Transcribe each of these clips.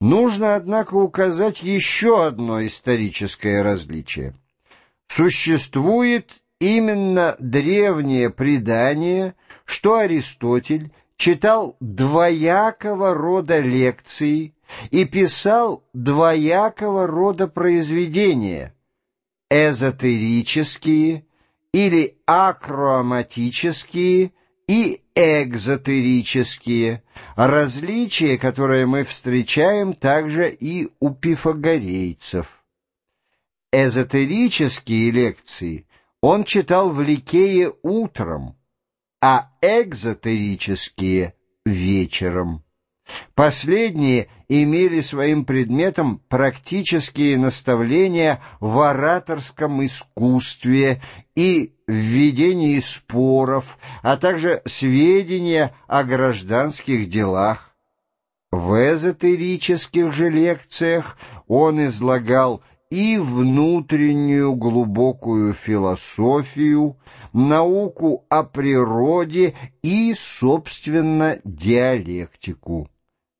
Нужно, однако, указать еще одно историческое различие. Существует именно древнее предание, что Аристотель читал двоякого рода лекции и писал двоякого рода произведения, эзотерические или акроаматические и экзотерические, различия, которые мы встречаем также и у пифагорейцев. Эзотерические лекции он читал в Ликее утром, а экзотерические — вечером. Последние имели своим предметом практические наставления в ораторском искусстве и в споров, а также сведения о гражданских делах. В эзотерических же лекциях он излагал и внутреннюю глубокую философию, науку о природе и, собственно, диалектику.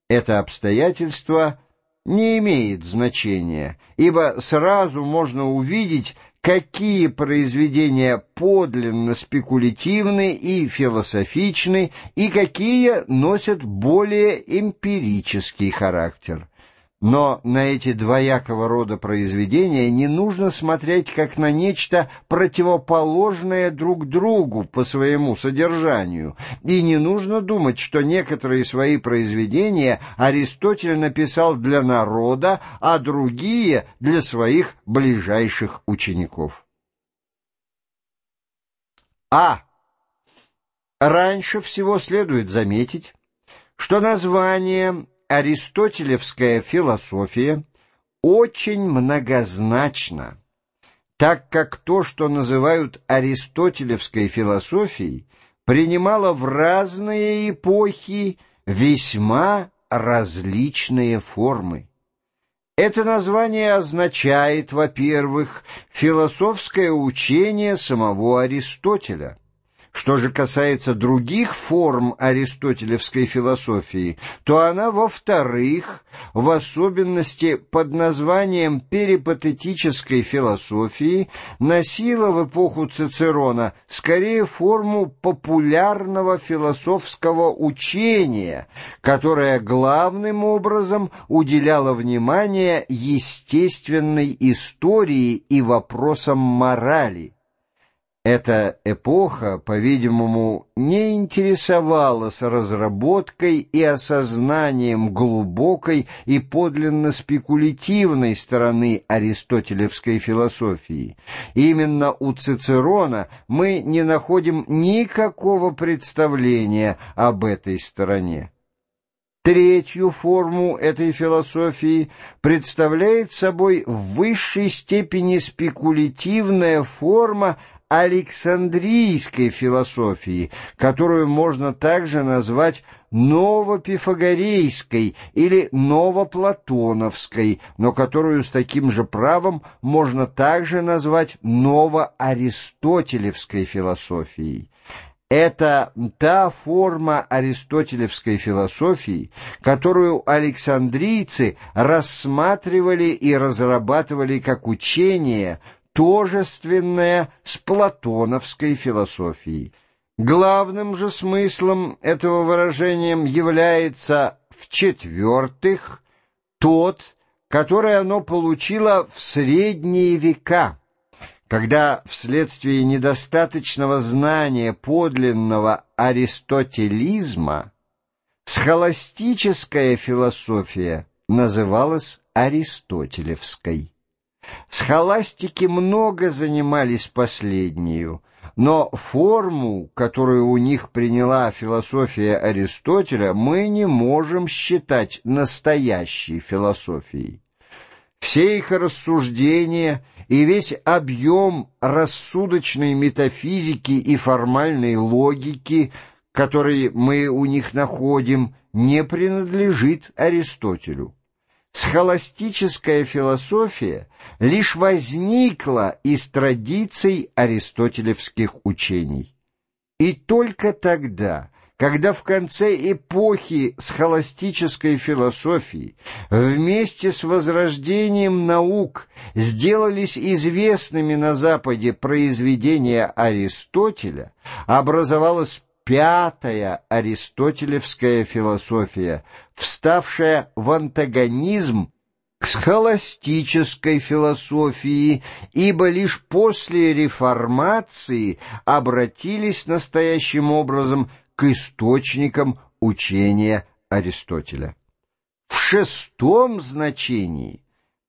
Это обстоятельство не имеет значения, ибо сразу можно увидеть, какие произведения подлинно спекулятивны и философичны, и какие носят более эмпирический характер. Но на эти двоякого рода произведения не нужно смотреть как на нечто противоположное друг другу по своему содержанию, и не нужно думать, что некоторые свои произведения Аристотель написал для народа, а другие — для своих ближайших учеников. А. Раньше всего следует заметить, что название аристотелевская философия очень многозначна, так как то, что называют аристотелевской философией, принимало в разные эпохи весьма различные формы. Это название означает, во-первых, философское учение самого Аристотеля, что же касается других форм аристотелевской философии, то она, во-вторых, в особенности под названием перипатетической философии, носила в эпоху Цицерона скорее форму популярного философского учения, которое главным образом уделяло внимание естественной истории и вопросам морали. Эта эпоха, по-видимому, не интересовалась разработкой и осознанием глубокой и подлинно спекулятивной стороны аристотелевской философии. Именно у Цицерона мы не находим никакого представления об этой стороне. Третью форму этой философии представляет собой в высшей степени спекулятивная форма Александрийской философии, которую можно также назвать новопифагорейской или новоплатоновской, но которую с таким же правом можно также назвать новоаристотелевской философией. Это та форма аристотелевской философии, которую александрийцы рассматривали и разрабатывали как учение – тожественное с платоновской философией. Главным же смыслом этого выражения является, в-четвертых, тот, который оно получило в средние века, когда вследствие недостаточного знания подлинного аристотелизма схоластическая философия называлась аристотелевской. Схоластики много занимались последнею, но форму, которую у них приняла философия Аристотеля, мы не можем считать настоящей философией. Все их рассуждения и весь объем рассудочной метафизики и формальной логики, которые мы у них находим, не принадлежит Аристотелю. Схоластическая философия лишь возникла из традиций аристотелевских учений. И только тогда, когда в конце эпохи схоластической философии вместе с возрождением наук сделались известными на Западе произведения Аристотеля, образовалась пятая аристотелевская философия, вставшая в антагонизм к схоластической философии, ибо лишь после реформации обратились настоящим образом к источникам учения Аристотеля. В шестом значении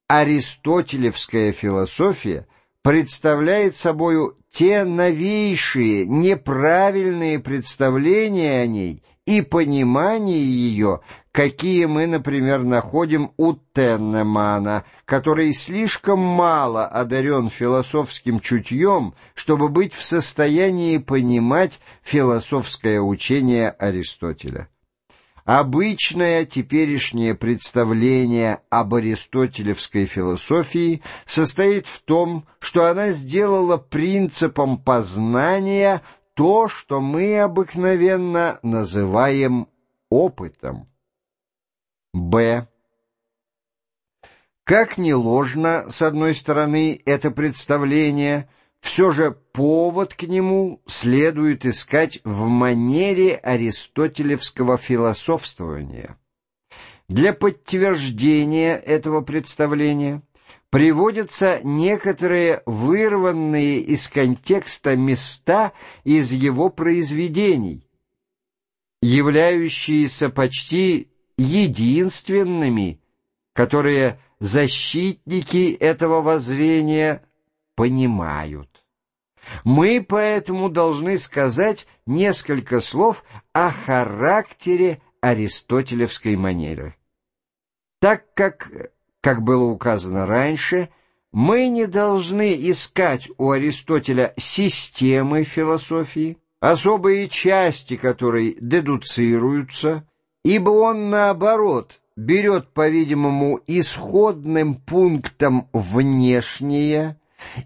аристотелевская философия представляет собою те новейшие неправильные представления о ней и понимание ее, какие мы, например, находим у Теннемана, который слишком мало одарен философским чутьем, чтобы быть в состоянии понимать философское учение Аристотеля. Обычное теперешнее представление об аристотелевской философии состоит в том, что она сделала принципом познания то, что мы обыкновенно называем опытом. Б. Как не ложно, с одной стороны, это представление, все же повод к нему следует искать в манере аристотелевского философствования. Для подтверждения этого представления приводятся некоторые вырванные из контекста места из его произведений, являющиеся почти единственными, которые защитники этого воззрения понимают. Мы поэтому должны сказать несколько слов о характере аристотелевской манеры. Так как, как было указано раньше, мы не должны искать у Аристотеля системы философии, особые части которой дедуцируются, ибо он, наоборот, берет, по-видимому, исходным пунктом внешнее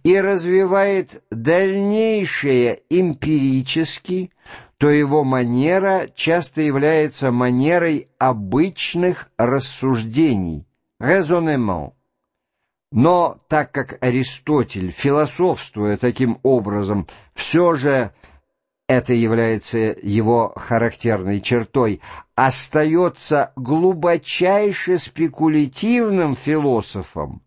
и развивает дальнейшее эмпирически, то его манера часто является манерой обычных рассуждений, raisonnement. Но так как Аристотель, философствуя таким образом, все же это является его характерной чертой, остается глубочайше спекулятивным философом,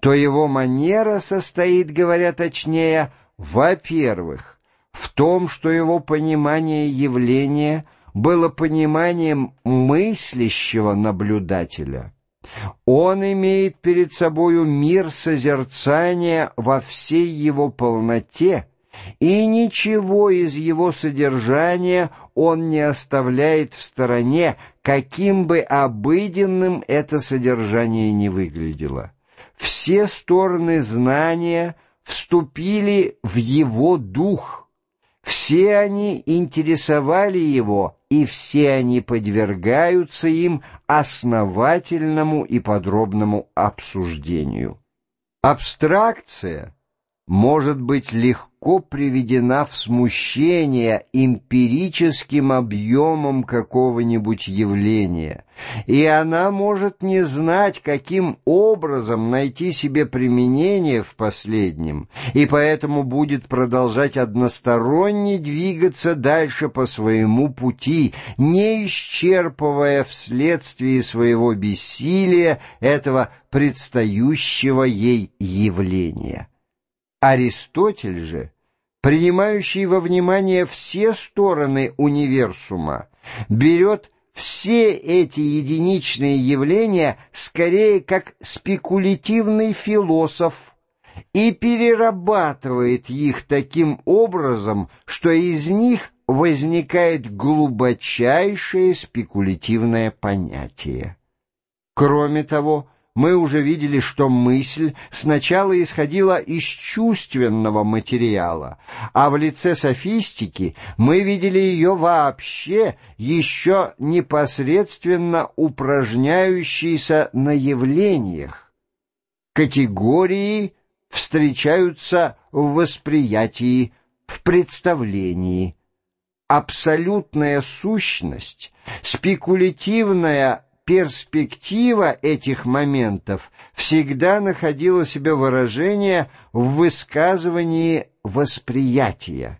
то его манера состоит, говоря точнее, во-первых, в том, что его понимание явления было пониманием мыслящего наблюдателя. Он имеет перед собою мир созерцания во всей его полноте, и ничего из его содержания он не оставляет в стороне, каким бы обыденным это содержание ни выглядело. Все стороны знания вступили в его дух, все они интересовали его, и все они подвергаются им основательному и подробному обсуждению. Абстракция — может быть легко приведена в смущение эмпирическим объемом какого-нибудь явления, и она может не знать, каким образом найти себе применение в последнем, и поэтому будет продолжать односторонне двигаться дальше по своему пути, не исчерпывая вследствие своего бессилия этого предстающего ей явления. Аристотель же, принимающий во внимание все стороны универсума, берет все эти единичные явления скорее как спекулятивный философ и перерабатывает их таким образом, что из них возникает глубочайшее спекулятивное понятие. Кроме того, мы уже видели, что мысль сначала исходила из чувственного материала, а в лице софистики мы видели ее вообще еще непосредственно упражняющейся на явлениях. Категории встречаются в восприятии, в представлении. абсолютная сущность, спекулятивная перспектива этих моментов всегда находила себе выражение в высказывании восприятия.